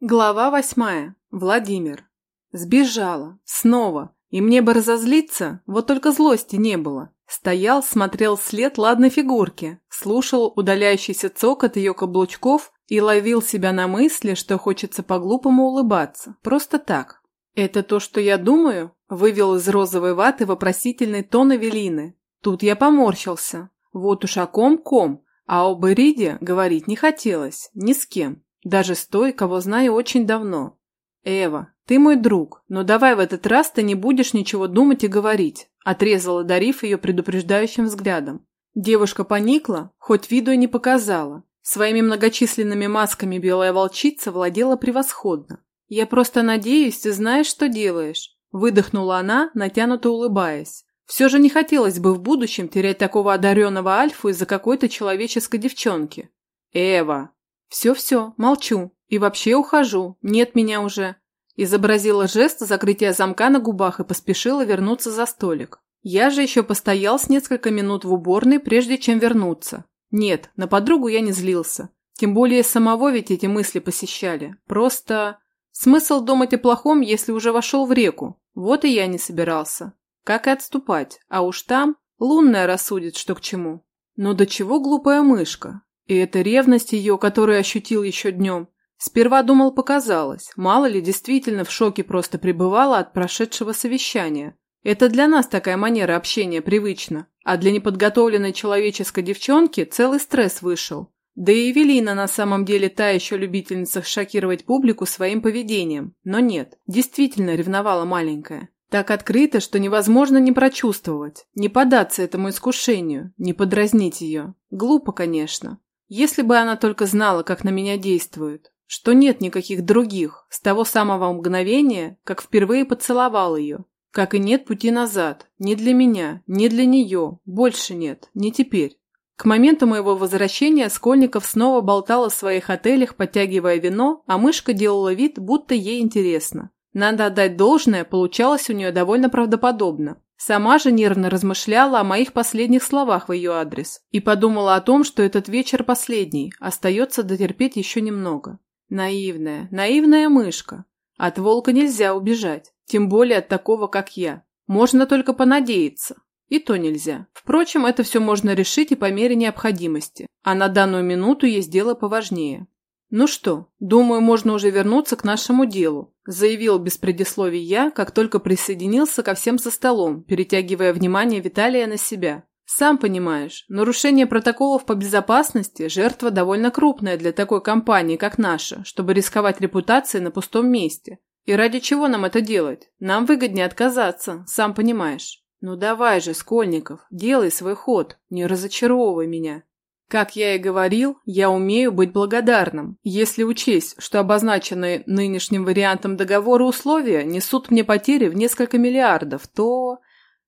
Глава восьмая. Владимир. Сбежала. Снова. И мне бы разозлиться, вот только злости не было. Стоял, смотрел след ладной фигурки, слушал удаляющийся цокот ее каблучков и ловил себя на мысли, что хочется по-глупому улыбаться. Просто так. «Это то, что я думаю?» – вывел из розовой ваты вопросительный тон Эвелины. Тут я поморщился. Вот уж о ком-ком, а об Ириде говорить не хотелось, ни с кем. Даже с той, кого знаю очень давно. Эва, ты мой друг, но давай в этот раз ты не будешь ничего думать и говорить, отрезала, дарив ее предупреждающим взглядом. Девушка поникла, хоть виду и не показала. Своими многочисленными масками белая волчица владела превосходно. «Я просто надеюсь, ты знаешь, что делаешь», – выдохнула она, натянуто улыбаясь. Все же не хотелось бы в будущем терять такого одаренного Альфу из-за какой-то человеческой девчонки. «Эва!» «Все-все, молчу. И вообще ухожу. Нет меня уже». Изобразила жест закрытия замка на губах и поспешила вернуться за столик. Я же еще постоял с несколько минут в уборной, прежде чем вернуться. Нет, на подругу я не злился. Тем более самого ведь эти мысли посещали. Просто... Смысл думать о плохом, если уже вошел в реку. Вот и я не собирался. Как и отступать. А уж там лунная рассудит, что к чему. Но до чего глупая мышка? И это ревность ее, которую ощутил еще днем. Сперва думал, показалось. Мало ли, действительно в шоке просто пребывала от прошедшего совещания. Это для нас такая манера общения привычна. А для неподготовленной человеческой девчонки целый стресс вышел. Да и Эвелина на самом деле та еще любительница шокировать публику своим поведением. Но нет, действительно ревновала маленькая. Так открыто, что невозможно не прочувствовать, не поддаться этому искушению, не подразнить ее. Глупо, конечно. Если бы она только знала, как на меня действует, что нет никаких других, с того самого мгновения, как впервые поцеловал ее, как и нет пути назад, ни для меня, ни для нее, больше нет, не теперь. К моменту моего возвращения Скольников снова болтал о своих отелях, подтягивая вино, а мышка делала вид, будто ей интересно. Надо отдать должное, получалось у нее довольно правдоподобно. Сама же нервно размышляла о моих последних словах в ее адрес и подумала о том, что этот вечер последний, остается дотерпеть еще немного. Наивная, наивная мышка. От волка нельзя убежать, тем более от такого, как я. Можно только понадеяться. И то нельзя. Впрочем, это все можно решить и по мере необходимости. А на данную минуту есть дело поважнее. «Ну что, думаю, можно уже вернуться к нашему делу», заявил без предисловий я, как только присоединился ко всем за столом, перетягивая внимание Виталия на себя. «Сам понимаешь, нарушение протоколов по безопасности – жертва довольно крупная для такой компании, как наша, чтобы рисковать репутацией на пустом месте. И ради чего нам это делать? Нам выгоднее отказаться, сам понимаешь». «Ну давай же, Скольников, делай свой ход, не разочаровывай меня». Как я и говорил, я умею быть благодарным. Если учесть, что обозначенные нынешним вариантом договора условия несут мне потери в несколько миллиардов, то...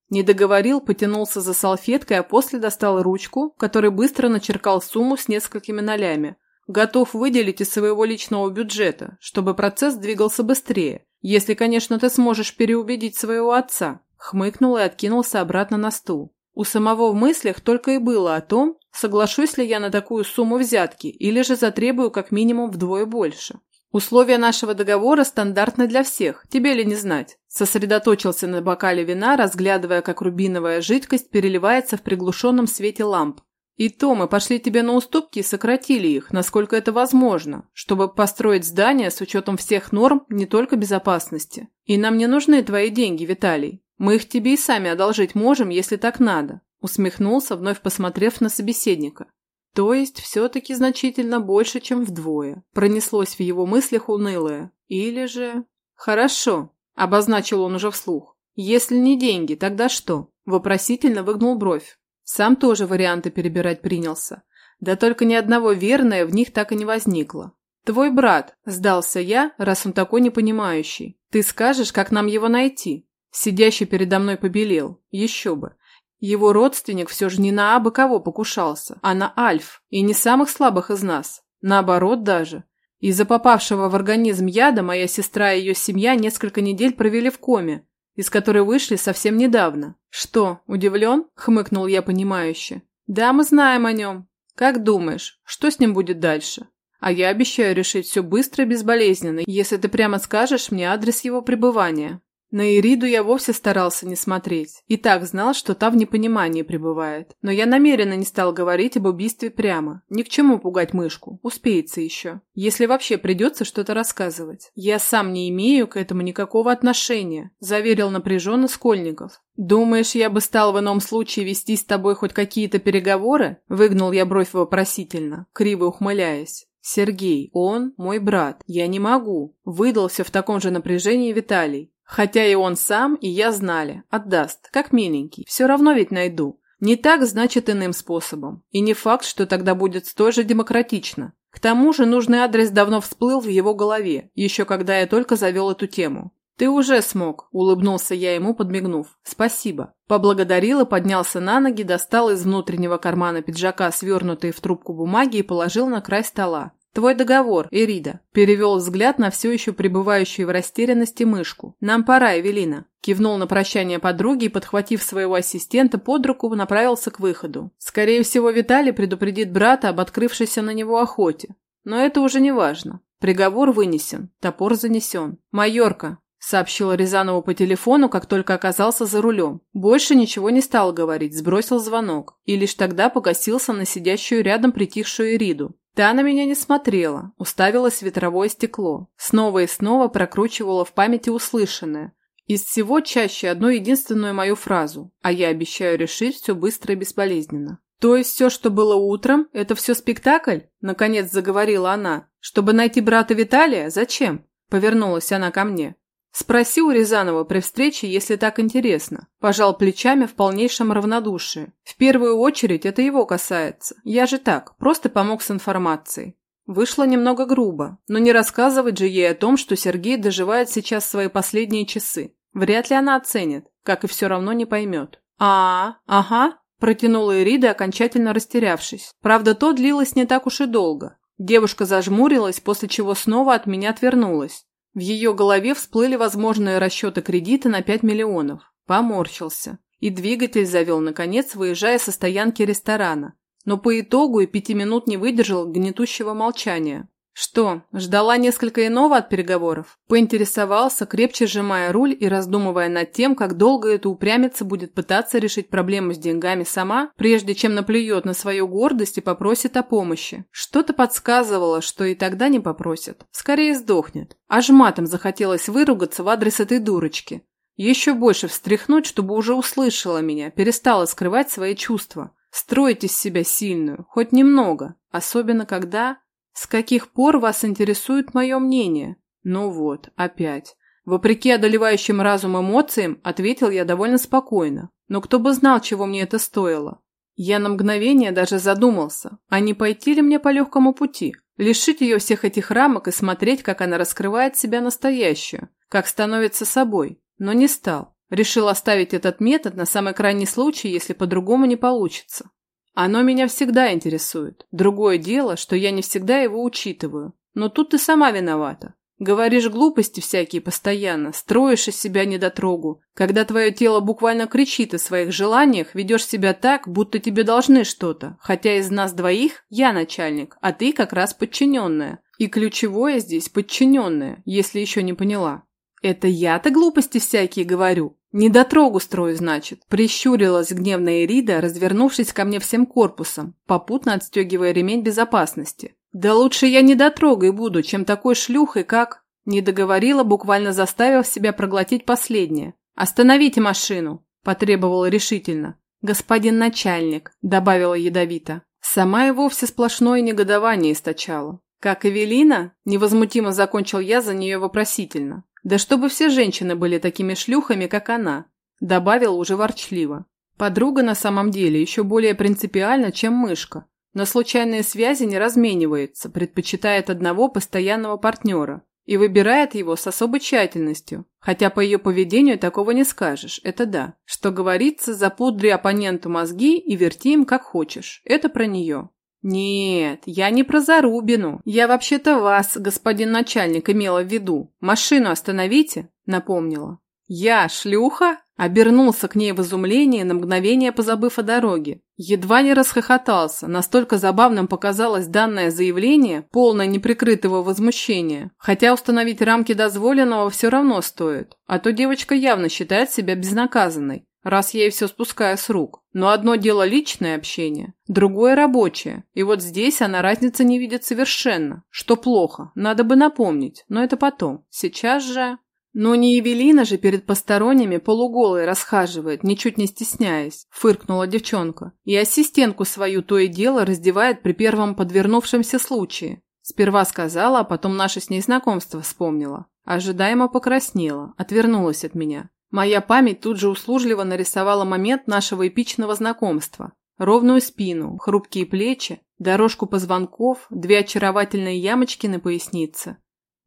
Не договорил, потянулся за салфеткой, а после достал ручку, который быстро начеркал сумму с несколькими нолями. Готов выделить из своего личного бюджета, чтобы процесс двигался быстрее, если, конечно, ты сможешь переубедить своего отца. Хмыкнул и откинулся обратно на стул. У самого в мыслях только и было о том, соглашусь ли я на такую сумму взятки или же затребую как минимум вдвое больше. Условия нашего договора стандартны для всех, тебе ли не знать. Сосредоточился на бокале вина, разглядывая, как рубиновая жидкость переливается в приглушенном свете ламп. И то мы пошли тебе на уступки и сократили их, насколько это возможно, чтобы построить здание с учетом всех норм не только безопасности. И нам не нужны твои деньги, Виталий. Мы их тебе и сами одолжить можем, если так надо», усмехнулся, вновь посмотрев на собеседника. То есть все-таки значительно больше, чем вдвое. Пронеслось в его мыслях унылое. Или же... Хорошо, обозначил он уже вслух. Если не деньги, тогда что? Вопросительно выгнул бровь. Сам тоже варианты перебирать принялся. Да только ни одного верное в них так и не возникло. «Твой брат», – сдался я, раз он такой непонимающий. «Ты скажешь, как нам его найти?» Сидящий передо мной побелел. Еще бы. Его родственник все же не на абы кого покушался, а на альф, и не самых слабых из нас. Наоборот даже. Из-за попавшего в организм яда моя сестра и ее семья несколько недель провели в коме, из которой вышли совсем недавно. «Что, удивлен?» – хмыкнул я понимающе. «Да, мы знаем о нем. Как думаешь, что с ним будет дальше?» А я обещаю решить все быстро и безболезненно, если ты прямо скажешь мне адрес его пребывания. На Ириду я вовсе старался не смотреть. И так знал, что та в непонимании пребывает. Но я намеренно не стал говорить об убийстве прямо. Ни к чему пугать мышку. Успеется еще. Если вообще придется что-то рассказывать. Я сам не имею к этому никакого отношения, заверил напряженно Скольников. «Думаешь, я бы стал в ином случае вести с тобой хоть какие-то переговоры?» Выгнул я бровь вопросительно, криво ухмыляясь. «Сергей, он мой брат. Я не могу». Выдался в таком же напряжении Виталий. Хотя и он сам, и я знали. Отдаст, как миленький. Все равно ведь найду. Не так, значит, иным способом. И не факт, что тогда будет столь же демократично. К тому же нужный адрес давно всплыл в его голове, еще когда я только завел эту тему. «Ты уже смог», – улыбнулся я ему, подмигнув. «Спасибо». Поблагодарил и поднялся на ноги, достал из внутреннего кармана пиджака свернутые в трубку бумаги и положил на край стола. «Твой договор, Эрида», – перевел взгляд на все еще пребывающую в растерянности мышку. «Нам пора, Эвелина», – кивнул на прощание подруги и, подхватив своего ассистента под руку, направился к выходу. Скорее всего, Виталий предупредит брата об открывшейся на него охоте. Но это уже не важно. Приговор вынесен, топор занесен. «Майорка», – сообщил Рязанову по телефону, как только оказался за рулем. Больше ничего не стал говорить, сбросил звонок. И лишь тогда погасился на сидящую рядом притихшую Эриду. Та на меня не смотрела, уставилась в ветровое стекло, снова и снова прокручивала в памяти услышанное. Из всего чаще одну единственную мою фразу, а я обещаю решить все быстро и безболезненно. «То есть все, что было утром, это все спектакль?» – наконец заговорила она. «Чтобы найти брата Виталия? Зачем?» – повернулась она ко мне. Спроси у Рязанова при встрече, если так интересно. Пожал плечами в полнейшем равнодушии. В первую очередь это его касается. Я же так, просто помог с информацией. Вышло немного грубо, но не рассказывать же ей о том, что Сергей доживает сейчас свои последние часы. Вряд ли она оценит, как и все равно не поймет. а, ага», – протянула Ирида, окончательно растерявшись. Правда, то длилось не так уж и долго. Девушка зажмурилась, после чего снова от меня отвернулась. В ее голове всплыли возможные расчеты кредита на 5 миллионов. Поморщился. И двигатель завел, наконец, выезжая со стоянки ресторана. Но по итогу и пяти минут не выдержал гнетущего молчания. Что, ждала несколько иного от переговоров? Поинтересовался, крепче сжимая руль и раздумывая над тем, как долго эта упрямица будет пытаться решить проблему с деньгами сама, прежде чем наплюет на свою гордость и попросит о помощи. Что-то подсказывало, что и тогда не попросит. Скорее сдохнет. Аж матом захотелось выругаться в адрес этой дурочки. Еще больше встряхнуть, чтобы уже услышала меня, перестала скрывать свои чувства. Строить из себя сильную, хоть немного, особенно когда... «С каких пор вас интересует мое мнение?» «Ну вот, опять». Вопреки одолевающим разум эмоциям, ответил я довольно спокойно. Но кто бы знал, чего мне это стоило. Я на мгновение даже задумался, а не пойти ли мне по легкому пути, лишить ее всех этих рамок и смотреть, как она раскрывает себя настоящую, как становится собой. Но не стал. Решил оставить этот метод на самый крайний случай, если по-другому не получится. Оно меня всегда интересует. Другое дело, что я не всегда его учитываю. Но тут ты сама виновата. Говоришь глупости всякие постоянно, строишь из себя недотрогу. Когда твое тело буквально кричит о своих желаниях, ведешь себя так, будто тебе должны что-то. Хотя из нас двоих я начальник, а ты как раз подчиненная. И ключевое здесь подчиненная, если еще не поняла. Это я-то глупости всякие говорю. «Недотрогу строю, значит», – прищурилась гневная Эрида, развернувшись ко мне всем корпусом, попутно отстегивая ремень безопасности. «Да лучше я недотрогой буду, чем такой шлюхой, как...» Не договорила, буквально заставив себя проглотить последнее. «Остановите машину!» – потребовала решительно. «Господин начальник», – добавила ядовито. Сама и вовсе сплошное негодование источала. «Как Эвелина?» – невозмутимо закончил я за нее вопросительно. Да чтобы все женщины были такими шлюхами, как она, добавил уже ворчливо. Подруга на самом деле еще более принципиальна, чем мышка. На случайные связи не разменивается, предпочитает одного постоянного партнера и выбирает его с особой тщательностью. Хотя по ее поведению такого не скажешь, это да. Что говорится, запудри оппоненту мозги и верти им как хочешь. Это про нее. «Нет, я не про Зарубину. Я вообще-то вас, господин начальник, имела в виду. Машину остановите», — напомнила. «Я шлюха?» Обернулся к ней в изумлении, на мгновение позабыв о дороге. Едва не расхохотался, настолько забавным показалось данное заявление, полное неприкрытого возмущения. Хотя установить рамки дозволенного все равно стоит, а то девочка явно считает себя безнаказанной, раз я ей все спускаю с рук. Но одно дело личное общение, другое рабочее, и вот здесь она разницы не видит совершенно, что плохо, надо бы напомнить, но это потом. Сейчас же... «Но не Евелина же перед посторонними полуголой расхаживает, ничуть не стесняясь», – фыркнула девчонка. «И ассистентку свою то и дело раздевает при первом подвернувшемся случае. Сперва сказала, а потом наше с ней знакомство вспомнила. Ожидаемо покраснела, отвернулась от меня. Моя память тут же услужливо нарисовала момент нашего эпичного знакомства. Ровную спину, хрупкие плечи, дорожку позвонков, две очаровательные ямочки на пояснице.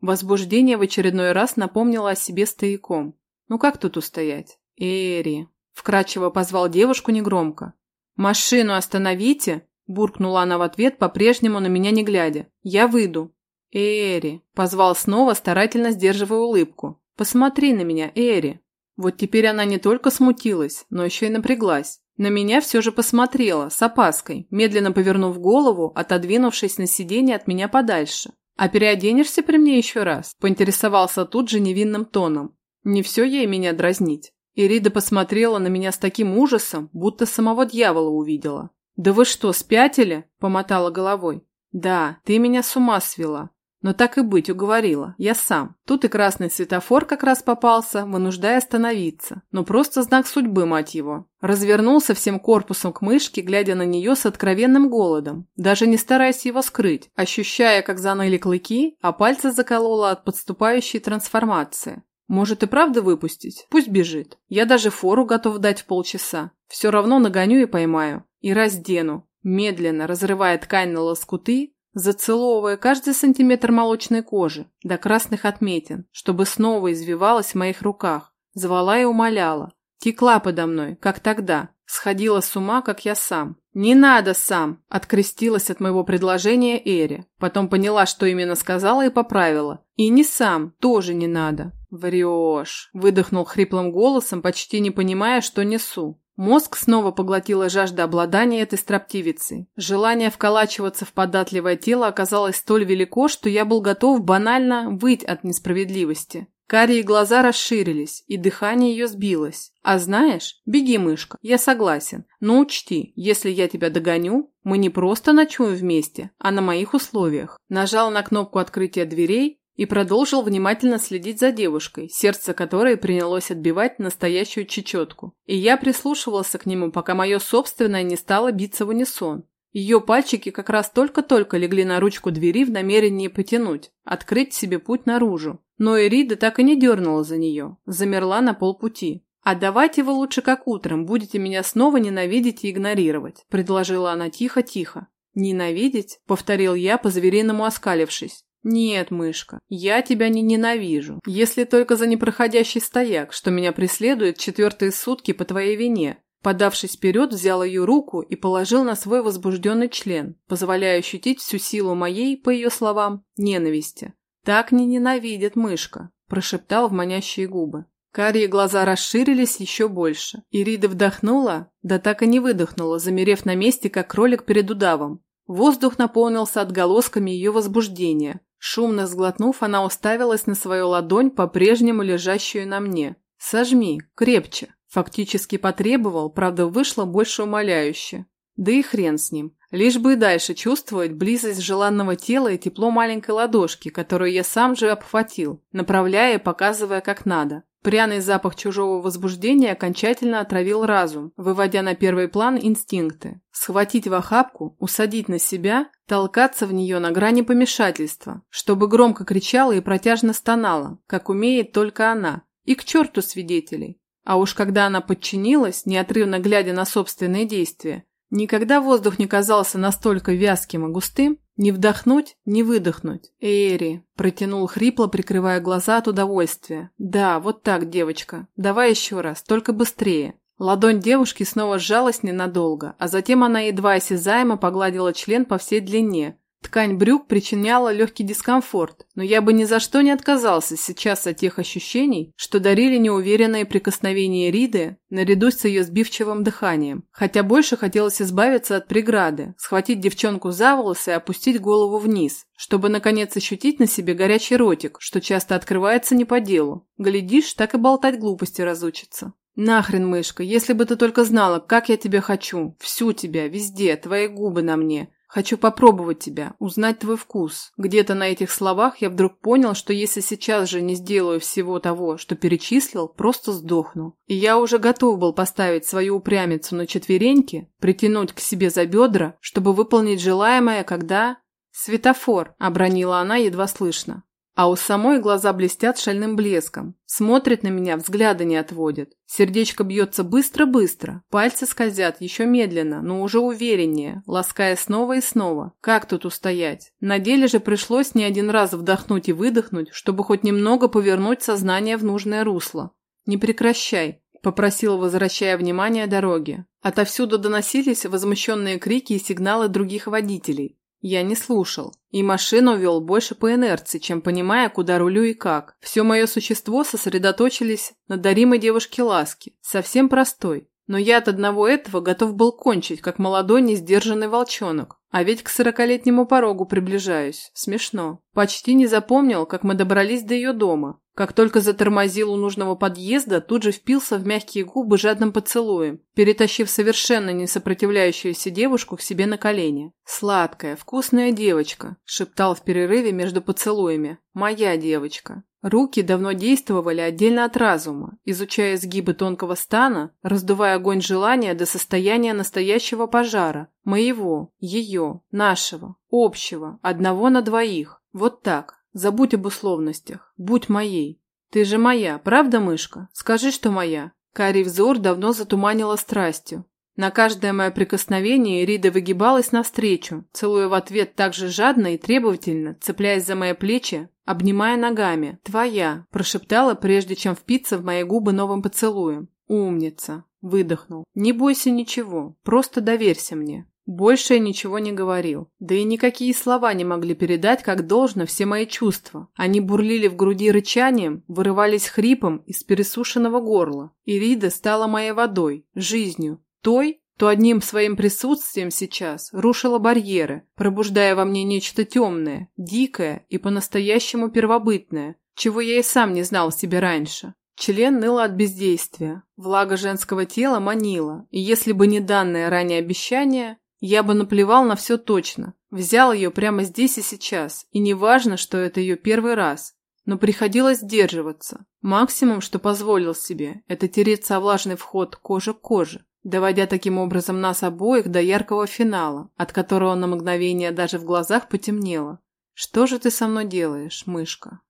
Возбуждение в очередной раз напомнило о себе стояком. Ну как тут устоять? Эри. Вкрадчиво позвал девушку негромко. «Машину остановите!» – буркнула она в ответ, по-прежнему на меня не глядя. «Я выйду». «Эри!» – позвал снова, старательно сдерживая улыбку. «Посмотри на меня, Эри!» Вот теперь она не только смутилась, но еще и напряглась. На меня все же посмотрела, с опаской, медленно повернув голову, отодвинувшись на сиденье от меня подальше. «А переоденешься при мне еще раз?» – поинтересовался тут же невинным тоном. Не все ей меня дразнить. Ирида посмотрела на меня с таким ужасом, будто самого дьявола увидела. «Да вы что, спятили?» – помотала головой. «Да, ты меня с ума свела. Но так и быть, уговорила. Я сам. Тут и красный светофор как раз попался, вынуждая остановиться. Но просто знак судьбы, мать его. Развернулся всем корпусом к мышке, глядя на нее с откровенным голодом, даже не стараясь его скрыть, ощущая, как заныли клыки, а пальцы заколола от подступающей трансформации. Может и правда выпустить? Пусть бежит. Я даже фору готов дать в полчаса. Все равно нагоню и поймаю. И раздену. Медленно, разрывая ткань на лоскуты, зацеловывая каждый сантиметр молочной кожи до красных отметин, чтобы снова извивалась в моих руках, звала и умоляла. Текла подо мной, как тогда, сходила с ума, как я сам. «Не надо сам!» – открестилась от моего предложения Эри. Потом поняла, что именно сказала и поправила. «И не сам, тоже не надо». «Врешь!» – выдохнул хриплым голосом, почти не понимая, что несу. Мозг снова поглотила жажда обладания этой строптивицей. Желание вколачиваться в податливое тело оказалось столь велико, что я был готов банально выть от несправедливости. Карие глаза расширились, и дыхание ее сбилось. А знаешь, беги, мышка, я согласен. Но учти, если я тебя догоню, мы не просто ночуем вместе, а на моих условиях. Нажал на кнопку открытия дверей, и продолжил внимательно следить за девушкой, сердце которой принялось отбивать настоящую чечетку. И я прислушивался к нему, пока мое собственное не стало биться в унисон. Ее пальчики как раз только-только легли на ручку двери в намерении потянуть, открыть себе путь наружу. Но Эрида так и не дернула за нее, замерла на полпути. «А давайте вы лучше как утром будете меня снова ненавидеть и игнорировать», – предложила она тихо-тихо. «Ненавидеть?» – повторил я, по-звериному оскалившись. «Нет, мышка, я тебя не ненавижу, если только за непроходящий стояк, что меня преследует четвертые сутки по твоей вине». Подавшись вперед, взял ее руку и положил на свой возбужденный член, позволяя ощутить всю силу моей, по ее словам, ненависти. «Так не ненавидит мышка», – прошептал в манящие губы. Карие глаза расширились еще больше. Ирида вдохнула, да так и не выдохнула, замерев на месте, как кролик перед удавом. Воздух наполнился отголосками ее возбуждения, Шумно сглотнув, она уставилась на свою ладонь, по-прежнему лежащую на мне. «Сожми, крепче». Фактически потребовал, правда, вышло больше умоляюще. Да и хрен с ним. Лишь бы и дальше чувствовать близость желанного тела и тепло маленькой ладошки, которую я сам же обхватил, направляя и показывая как надо. Пряный запах чужого возбуждения окончательно отравил разум, выводя на первый план инстинкты. Схватить в охапку, усадить на себя, толкаться в нее на грани помешательства, чтобы громко кричала и протяжно стонала, как умеет только она, и к черту свидетелей. А уж когда она подчинилась, неотрывно глядя на собственные действия, никогда воздух не казался настолько вязким и густым, не вдохнуть, не выдохнуть. Эри, протянул хрипло, прикрывая глаза от удовольствия. Да, вот так, девочка. Давай еще раз, только быстрее. Ладонь девушки снова сжалась ненадолго, а затем она едва осязаемо погладила член по всей длине, Ткань брюк причиняла легкий дискомфорт, но я бы ни за что не отказался сейчас от тех ощущений, что дарили неуверенные прикосновения Риды наряду с ее сбивчивым дыханием. Хотя больше хотелось избавиться от преграды, схватить девчонку за волосы и опустить голову вниз, чтобы наконец ощутить на себе горячий ротик, что часто открывается не по делу. Глядишь, так и болтать глупости разучится. «Нахрен, мышка, если бы ты только знала, как я тебя хочу, всю тебя, везде, твои губы на мне, Хочу попробовать тебя, узнать твой вкус. Где-то на этих словах я вдруг понял, что если сейчас же не сделаю всего того, что перечислил, просто сдохну. И я уже готов был поставить свою упрямицу на четвереньки, притянуть к себе за бедра, чтобы выполнить желаемое, когда... «Светофор», — обронила она едва слышно. А у самой глаза блестят шальным блеском. Смотрит на меня, взгляда не отводит. Сердечко бьется быстро-быстро. Пальцы скользят еще медленно, но уже увереннее, лаская снова и снова. Как тут устоять? На деле же пришлось не один раз вдохнуть и выдохнуть, чтобы хоть немного повернуть сознание в нужное русло. «Не прекращай», – попросила, возвращая внимание дороге. Отовсюду доносились возмущенные крики и сигналы других водителей. Я не слушал. И машину вел больше по инерции, чем понимая, куда рулю и как. Все мое существо сосредоточились на даримой девушке ласки. Совсем простой. Но я от одного этого готов был кончить, как молодой несдержанный волчонок. А ведь к сорокалетнему порогу приближаюсь. Смешно. Почти не запомнил, как мы добрались до ее дома. Как только затормозил у нужного подъезда, тут же впился в мягкие губы жадным поцелуем, перетащив совершенно не сопротивляющуюся девушку к себе на колени. «Сладкая, вкусная девочка», – шептал в перерыве между поцелуями. «Моя девочка». Руки давно действовали отдельно от разума, изучая сгибы тонкого стана, раздувая огонь желания до состояния настоящего пожара. Моего, ее, нашего, общего, одного на двоих. Вот так, Забудь об условностях. Будь моей. Ты же моя, правда, мышка? Скажи, что моя. Карий взор давно затуманила страстью. На каждое мое прикосновение Рида выгибалась навстречу, целуя в ответ так же жадно и требовательно, цепляясь за мои плечи, обнимая ногами. «Твоя», – прошептала, прежде чем впиться в мои губы новым поцелуем. «Умница», – выдохнул. «Не бойся ничего, просто доверься мне». Больше я ничего не говорил. Да и никакие слова не могли передать, как должно, все мои чувства. Они бурлили в груди рычанием, вырывались хрипом из пересушенного горла. Ирида стала моей водой, жизнью. Той, то одним своим присутствием сейчас рушила барьеры, пробуждая во мне нечто темное, дикое и по-настоящему первобытное, чего я и сам не знал себе раньше. Член ныл от бездействия, влага женского тела манила, и если бы не данное ранее обещание, я бы наплевал на все точно. Взял ее прямо здесь и сейчас. И не важно, что это ее первый раз. Но приходилось сдерживаться. Максимум, что позволил себе, это тереться о влажный вход кожа к коже, доводя таким образом нас обоих до яркого финала, от которого на мгновение даже в глазах потемнело. «Что же ты со мной делаешь, мышка?»